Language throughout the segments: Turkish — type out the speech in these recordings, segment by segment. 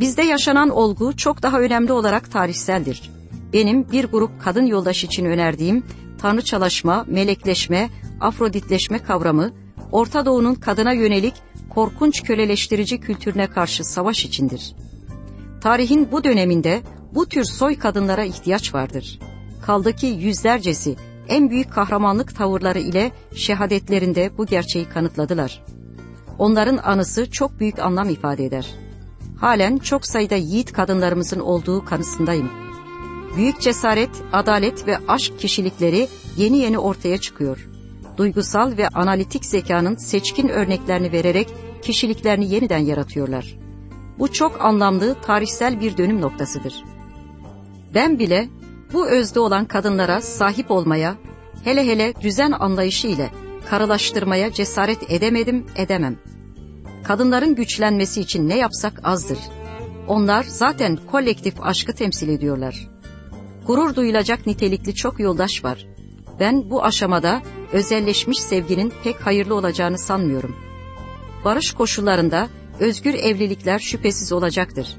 Bizde yaşanan olgu çok daha önemli olarak tarihseldir. Benim bir grup kadın yoldaş için önerdiğim tanrıçalaşma, melekleşme, afroditleşme kavramı, Orta Doğu'nun kadına yönelik korkunç köleleştirici kültürüne karşı savaş içindir. Tarihin bu döneminde bu tür soy kadınlara ihtiyaç vardır. Kaldı ki yüzlercesi en büyük kahramanlık tavırları ile şehadetlerinde bu gerçeği kanıtladılar. Onların anısı çok büyük anlam ifade eder. Halen çok sayıda yiğit kadınlarımızın olduğu kanısındayım. Büyük cesaret, adalet ve aşk kişilikleri yeni yeni ortaya çıkıyor. Duygusal ve analitik zekanın seçkin örneklerini vererek kişiliklerini yeniden yaratıyorlar. Bu çok anlamlı tarihsel bir dönüm noktasıdır. Ben bile bu özde olan kadınlara sahip olmaya, hele hele düzen anlayışı ile karılaştırmaya cesaret edemedim, edemem. Kadınların güçlenmesi için ne yapsak azdır. Onlar zaten kolektif aşkı temsil ediyorlar. Gurur duyulacak nitelikli çok yoldaş var. Ben bu aşamada özelleşmiş sevginin pek hayırlı olacağını sanmıyorum. Barış koşullarında özgür evlilikler şüphesiz olacaktır.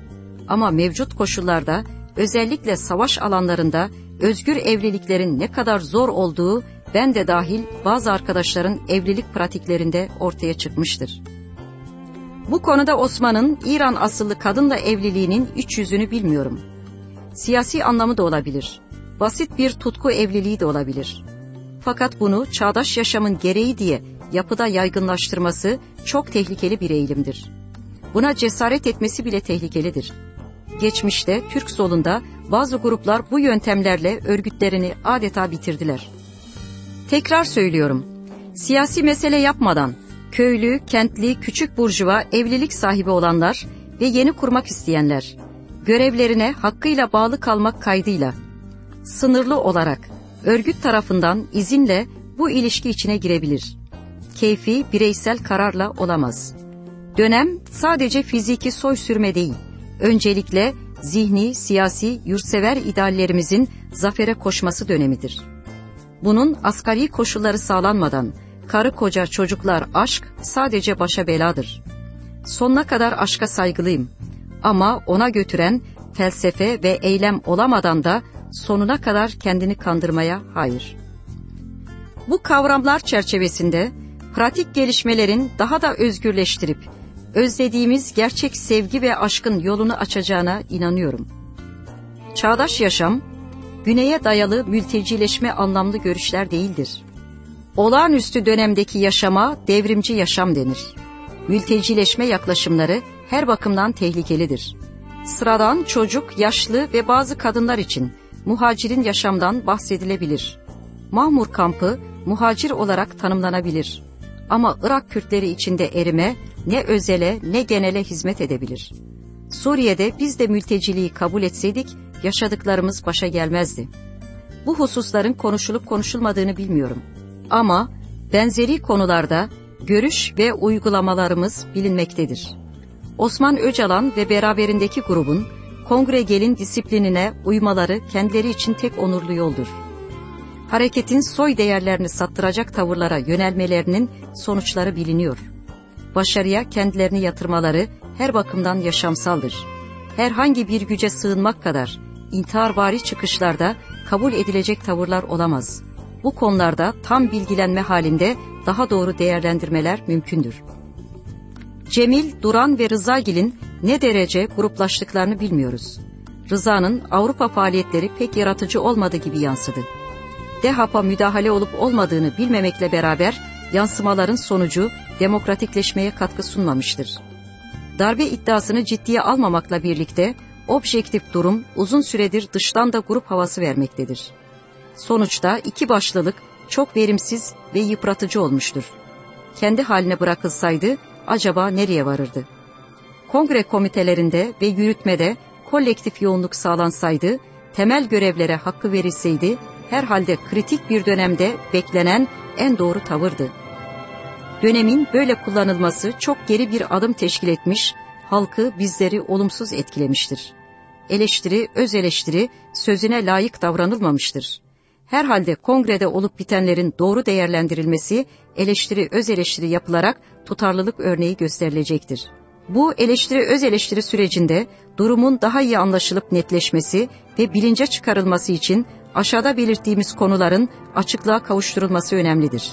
Ama mevcut koşullarda özellikle savaş alanlarında özgür evliliklerin ne kadar zor olduğu ben de dahil bazı arkadaşların evlilik pratiklerinde ortaya çıkmıştır. Bu konuda Osman'ın İran asıllı kadınla evliliğinin iç yüzünü bilmiyorum. Siyasi anlamı da olabilir. Basit bir tutku evliliği de olabilir. Fakat bunu çağdaş yaşamın gereği diye yapıda yaygınlaştırması çok tehlikeli bir eğilimdir. Buna cesaret etmesi bile tehlikelidir. Geçmişte Türk solunda bazı gruplar bu yöntemlerle örgütlerini adeta bitirdiler. Tekrar söylüyorum, siyasi mesele yapmadan köylü, kentli, küçük burjuva evlilik sahibi olanlar ve yeni kurmak isteyenler, görevlerine hakkıyla bağlı kalmak kaydıyla, sınırlı olarak örgüt tarafından izinle bu ilişki içine girebilir. Keyfi bireysel kararla olamaz. Dönem sadece fiziki soy sürme değil, öncelikle zihni, siyasi, yurtsever ideallerimizin zafere koşması dönemidir. Bunun asgari koşulları sağlanmadan, karı koca çocuklar aşk sadece başa beladır. Sonuna kadar aşka saygılıyım. Ama ona götüren felsefe ve eylem olamadan da sonuna kadar kendini kandırmaya hayır. Bu kavramlar çerçevesinde pratik gelişmelerin daha da özgürleştirip özlediğimiz gerçek sevgi ve aşkın yolunu açacağına inanıyorum. Çağdaş yaşam, güneye dayalı mültecileşme anlamlı görüşler değildir. Olağanüstü dönemdeki yaşama devrimci yaşam denir. Mültecileşme yaklaşımları her bakımdan tehlikelidir. Sıradan çocuk, yaşlı ve bazı kadınlar için muhacirin yaşamdan bahsedilebilir. Mahmur kampı muhacir olarak tanımlanabilir. Ama Irak Kürtleri içinde erime ne özele ne genele hizmet edebilir. Suriye'de biz de mülteciliği kabul etseydik yaşadıklarımız başa gelmezdi. Bu hususların konuşulup konuşulmadığını bilmiyorum. Ama benzeri konularda görüş ve uygulamalarımız bilinmektedir. Osman Öcalan ve beraberindeki grubun kongre gelin disiplinine uymaları kendileri için tek onurlu yoldur. Hareketin soy değerlerini sattıracak tavırlara yönelmelerinin sonuçları biliniyor. Başarıya kendilerini yatırmaları her bakımdan yaşamsaldır. Herhangi bir güce sığınmak kadar intiharvari çıkışlarda kabul edilecek tavırlar olamaz. Bu konularda tam bilgilenme halinde daha doğru değerlendirmeler mümkündür. Cemil, Duran ve Rızagil'in ne derece gruplaştıklarını bilmiyoruz. Rıza'nın Avrupa faaliyetleri pek yaratıcı olmadığı gibi yansıdı. DEHAP'a müdahale olup olmadığını bilmemekle beraber yansımaların sonucu demokratikleşmeye katkı sunmamıştır. Darbe iddiasını ciddiye almamakla birlikte objektif durum uzun süredir dıştan da grup havası vermektedir. Sonuçta iki başlılık çok verimsiz ve yıpratıcı olmuştur. Kendi haline bırakılsaydı acaba nereye varırdı? Kongre komitelerinde ve yürütmede kolektif yoğunluk sağlansaydı, temel görevlere hakkı verilseydi, herhalde kritik bir dönemde beklenen en doğru tavırdı. Dönemin böyle kullanılması çok geri bir adım teşkil etmiş, halkı bizleri olumsuz etkilemiştir. Eleştiri, öz eleştiri sözüne layık davranılmamıştır. Herhalde kongrede olup bitenlerin doğru değerlendirilmesi, eleştiri, öz eleştiri yapılarak tutarlılık örneği gösterilecektir. Bu eleştiri öz eleştiri sürecinde durumun daha iyi anlaşılıp netleşmesi ve bilince çıkarılması için aşağıda belirttiğimiz konuların açıklığa kavuşturulması önemlidir.